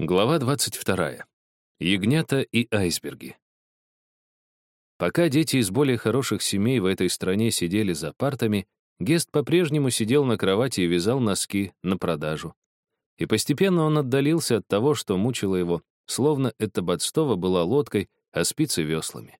Глава 22. Ягнята и айсберги. Пока дети из более хороших семей в этой стране сидели за партами, Гест по-прежнему сидел на кровати и вязал носки на продажу. И постепенно он отдалился от того, что мучило его, словно это Бодстова была лодкой, а спицы — веслами.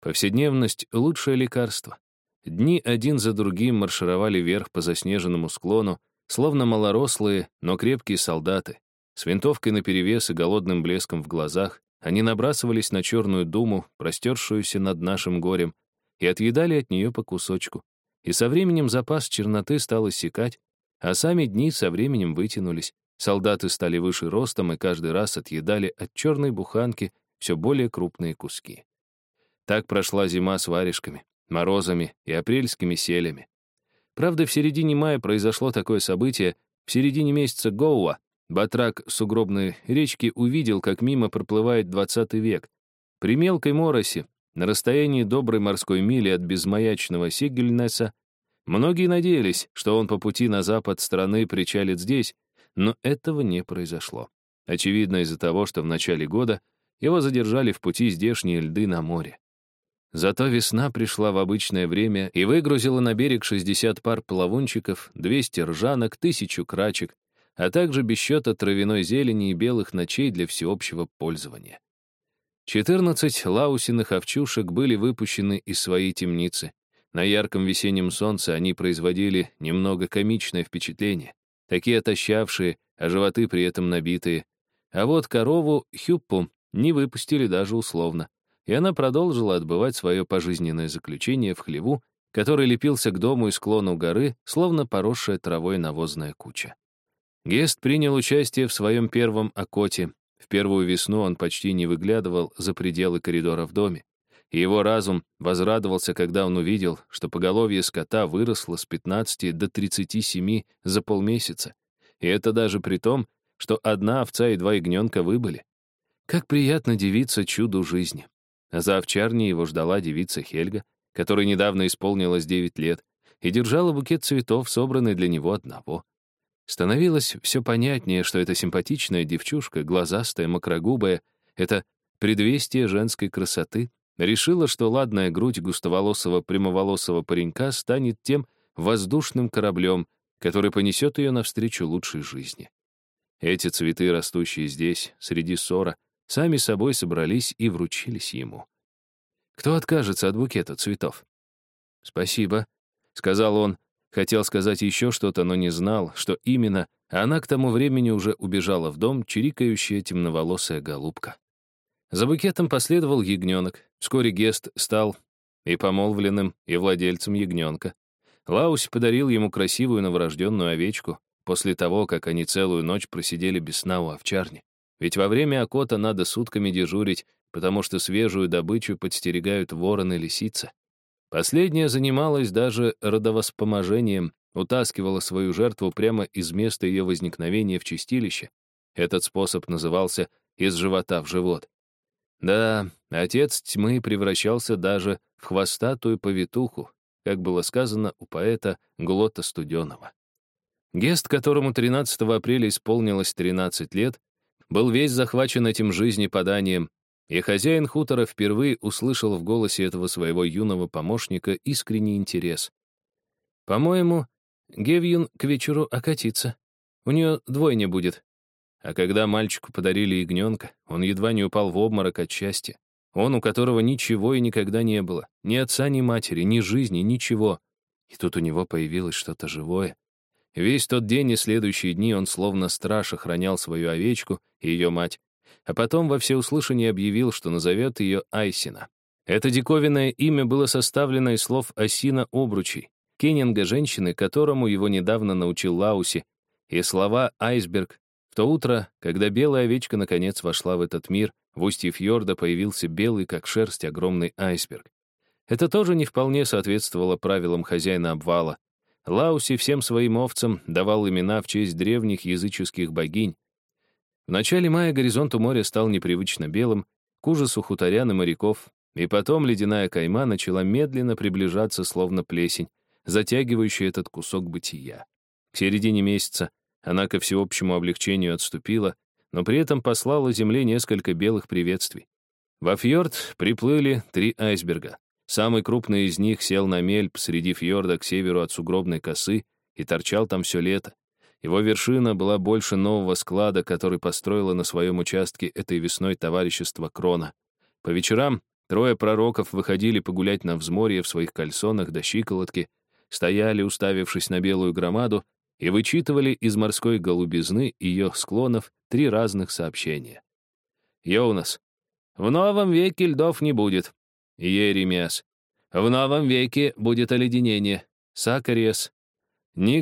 Повседневность — лучшее лекарство. Дни один за другим маршировали вверх по заснеженному склону, словно малорослые, но крепкие солдаты, с винтовкой наперевес и голодным блеском в глазах они набрасывались на черную думу, простершуюся над нашим горем, и отъедали от нее по кусочку. И со временем запас черноты стал иссякать, а сами дни со временем вытянулись. Солдаты стали выше ростом и каждый раз отъедали от черной буханки все более крупные куски. Так прошла зима с варежками, морозами и апрельскими селями. Правда, в середине мая произошло такое событие, в середине месяца Гоуа Батрак сугробной речки увидел, как мимо проплывает двадцатый век. При мелкой моросе, на расстоянии доброй морской мили от безмаячного Сигельнеса, многие надеялись, что он по пути на запад страны причалит здесь, но этого не произошло. Очевидно, из-за того, что в начале года его задержали в пути здешние льды на море. Зато весна пришла в обычное время и выгрузила на берег 60 пар плавунчиков, 200 ржанок, тысячу крачек, а также без счета травяной зелени и белых ночей для всеобщего пользования. 14 лаусиных овчушек были выпущены из своей темницы. На ярком весеннем солнце они производили немного комичное впечатление, такие отощавшие, а животы при этом набитые. А вот корову Хюппу не выпустили даже условно, и она продолжила отбывать свое пожизненное заключение в хлеву, который лепился к дому и склону горы, словно поросшая травой навозная куча. Гест принял участие в своем первом окоте. В первую весну он почти не выглядывал за пределы коридора в доме. И его разум возрадовался, когда он увидел, что поголовье скота выросло с 15 до 37 за полмесяца. И это даже при том, что одна овца и два ягненка выбыли. Как приятно дивиться чуду жизни. А за овчарней его ждала девица Хельга, которой недавно исполнилось 9 лет, и держала букет цветов, собранный для него одного. Становилось все понятнее, что эта симпатичная девчушка, глазастая, макрогубая, это предвестие женской красоты, решила, что ладная грудь густоволосого прямоволосого паренька станет тем воздушным кораблем, который понесет ее навстречу лучшей жизни. Эти цветы, растущие здесь, среди ссора, сами собой собрались и вручились ему. Кто откажется от букета цветов? «Спасибо», — сказал он, Хотел сказать еще что-то, но не знал, что именно, она к тому времени уже убежала в дом, чирикающая темноволосая голубка. За букетом последовал ягненок. Вскоре Гест стал и помолвленным, и владельцем ягненка. Лаус подарил ему красивую новорожденную овечку после того, как они целую ночь просидели без сна у овчарни. Ведь во время окота надо сутками дежурить, потому что свежую добычу подстерегают ворон и лисица. Последняя занималась даже родовоспоможением, утаскивала свою жертву прямо из места ее возникновения в чистилище. Этот способ назывался «из живота в живот». Да, отец тьмы превращался даже в хвостатую повитуху, как было сказано у поэта Глота Студенова. Гест, которому 13 апреля исполнилось 13 лет, был весь захвачен этим жизнеподанием, и хозяин хутора впервые услышал в голосе этого своего юного помощника искренний интерес. «По-моему, Гевьюн к вечеру окатится. У нее двойня будет». А когда мальчику подарили ягненка, он едва не упал в обморок от счастья. Он, у которого ничего и никогда не было. Ни отца, ни матери, ни жизни, ничего. И тут у него появилось что-то живое. Весь тот день и следующие дни он словно страж охранял свою овечку и ее мать, а потом во всеуслышание объявил, что назовет ее Айсина. Это диковинное имя было составлено из слов Осина Обручей, кеннинга женщины, которому его недавно научил Лауси, и слова «айсберг». В то утро, когда белая овечка наконец вошла в этот мир, в устье фьорда появился белый, как шерсть, огромный айсберг. Это тоже не вполне соответствовало правилам хозяина обвала. Лауси всем своим овцам давал имена в честь древних языческих богинь, в начале мая горизонт у моря стал непривычно белым, к ужасу хуторян и моряков, и потом ледяная кайма начала медленно приближаться, словно плесень, затягивающая этот кусок бытия. К середине месяца она ко всеобщему облегчению отступила, но при этом послала земле несколько белых приветствий. Во фьорд приплыли три айсберга. Самый крупный из них сел на мель посреди фьорда к северу от сугробной косы и торчал там все лето. Его вершина была больше нового склада, который построило на своем участке этой весной товарищество Крона. По вечерам трое пророков выходили погулять на взморье в своих кальсонах до щиколотки, стояли, уставившись на белую громаду, и вычитывали из морской голубизны ее склонов три разных сообщения. Йонас. В новом веке льдов не будет. Еремиас. В новом веке будет оледенение. Сакариас. Не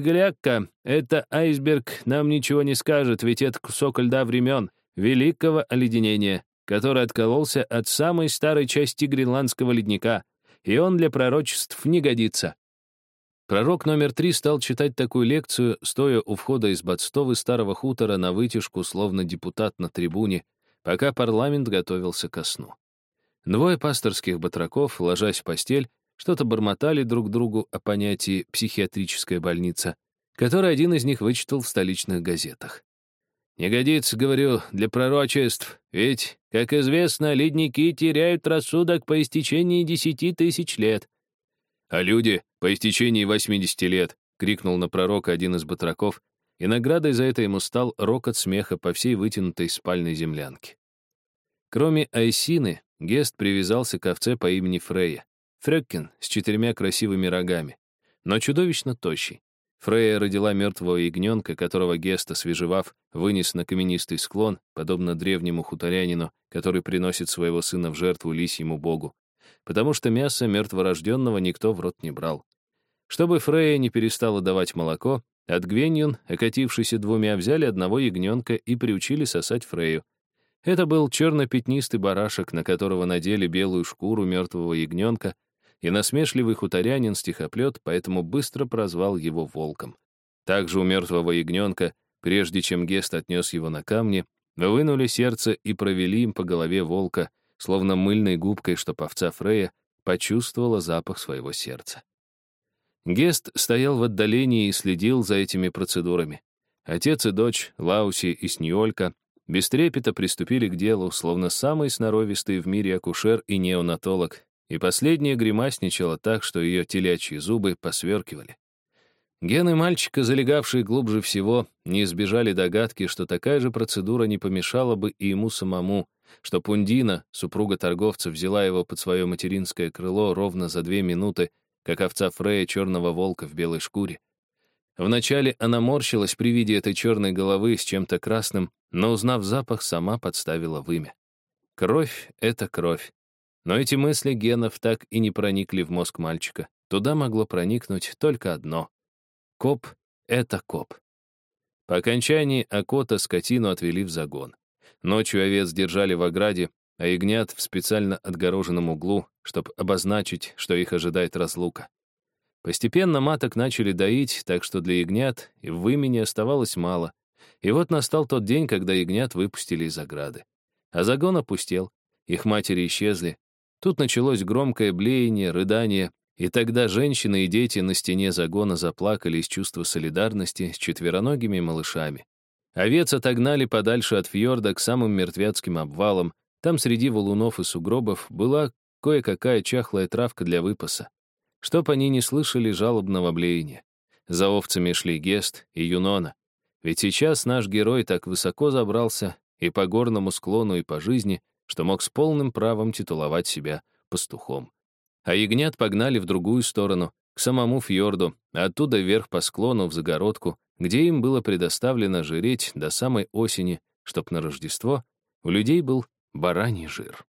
это айсберг нам ничего не скажет, ведь это кусок льда времен, великого оледенения, который откололся от самой старой части гренландского ледника, и он для пророчеств не годится. Пророк номер три стал читать такую лекцию, стоя у входа из Бадстовы старого хутора на вытяжку, словно депутат на трибуне, пока парламент готовился ко сну. Двое пасторских батраков, ложась в постель, что-то бормотали друг другу о понятии «психиатрическая больница», которое один из них вычитал в столичных газетах. «Не годится, говорю, для пророчеств, ведь, как известно, ледники теряют рассудок по истечении десяти тысяч лет». «А люди по истечении восьмидесяти лет», — крикнул на пророка один из батраков, и наградой за это ему стал рокот смеха по всей вытянутой спальной землянке. Кроме Айсины, Гест привязался к овце по имени Фрея. Фреккин с четырьмя красивыми рогами, но чудовищно тощий. Фрея родила мертвого ягненка, которого Геста, свежевав, вынес на каменистый склон, подобно древнему хуторянину, который приносит своего сына в жертву лисьему богу, потому что мясо мертворожденного никто в рот не брал. Чтобы Фрея не перестала давать молоко, от Гвеньюн, окатившийся двумя, взяли одного ягненка и приучили сосать Фрею. Это был черно-пятнистый барашек, на которого надели белую шкуру мертвого ягненка, и насмешливый хуторянин стихоплет поэтому быстро прозвал его волком. Также у мертвого ягненка, прежде чем Гест отнес его на камни, вынули сердце и провели им по голове волка, словно мыльной губкой, что овца Фрея почувствовала запах своего сердца. Гест стоял в отдалении и следил за этими процедурами. Отец и дочь, Лауси и Сньолька, без трепета приступили к делу, словно самый сноровистый в мире акушер и неонатолог, и последняя гримасничала так, что ее телячьи зубы посверкивали. Гены мальчика, залегавшие глубже всего, не избежали догадки, что такая же процедура не помешала бы и ему самому, что Пундина, супруга торговца, взяла его под свое материнское крыло ровно за две минуты, как овца Фрея черного волка в белой шкуре. Вначале она морщилась при виде этой черной головы с чем-то красным, но, узнав запах, сама подставила вымя. Кровь — это кровь. Но эти мысли генов так и не проникли в мозг мальчика. Туда могло проникнуть только одно. Коп — это коп. По окончании Акота скотину отвели в загон. Ночью овец держали в ограде, а ягнят в специально отгороженном углу, чтобы обозначить, что их ожидает разлука. Постепенно маток начали доить, так что для ягнят и в вымени оставалось мало. И вот настал тот день, когда ягнят выпустили из ограды. А загон опустел, их матери исчезли, Тут началось громкое блеяние, рыдание, и тогда женщины и дети на стене загона заплакали из чувства солидарности с четвероногими малышами. Овец отогнали подальше от фьорда к самым мертвяцким обвалам. Там среди валунов и сугробов была кое-какая чахлая травка для выпаса. Чтоб они не слышали жалобного блеяния. За овцами шли Гест и Юнона. Ведь сейчас наш герой так высоко забрался и по горному склону, и по жизни — что мог с полным правом титуловать себя пастухом. А ягнят погнали в другую сторону, к самому фьорду, оттуда вверх по склону в загородку, где им было предоставлено жиреть до самой осени, чтоб на Рождество у людей был бараний жир.